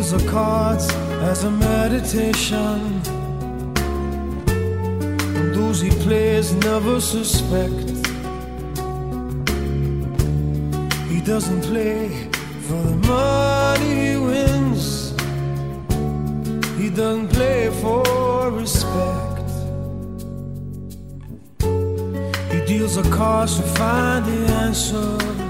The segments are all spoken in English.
deals the cards as a meditation. And those he plays never suspect. He doesn't play for the money he wins. He doesn't play for respect. He deals a cards to find the answer.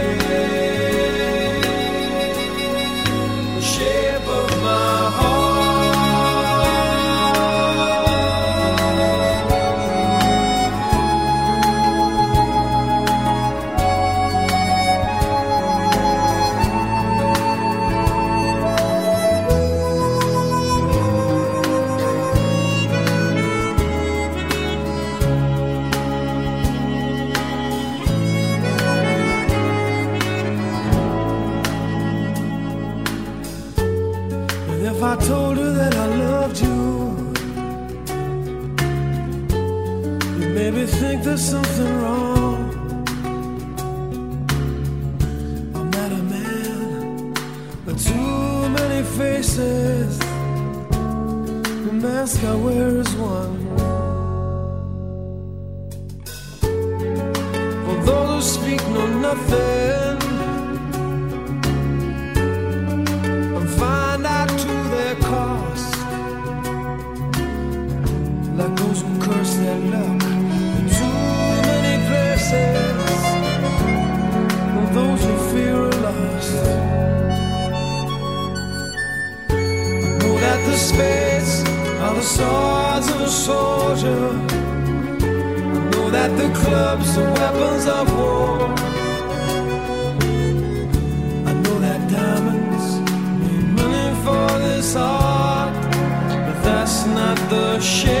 if I told her that I loved you, you maybe think there's something wrong. I'm not a man with too many faces. The mask I wear is one. For those who speak know nothing. Like those who curse their luck in too many places, or those who fear are lost. Know that the spades are the swords of a soldier. Know that the clubs are weapons of war. I know that diamonds need money for this art, but that's not the shape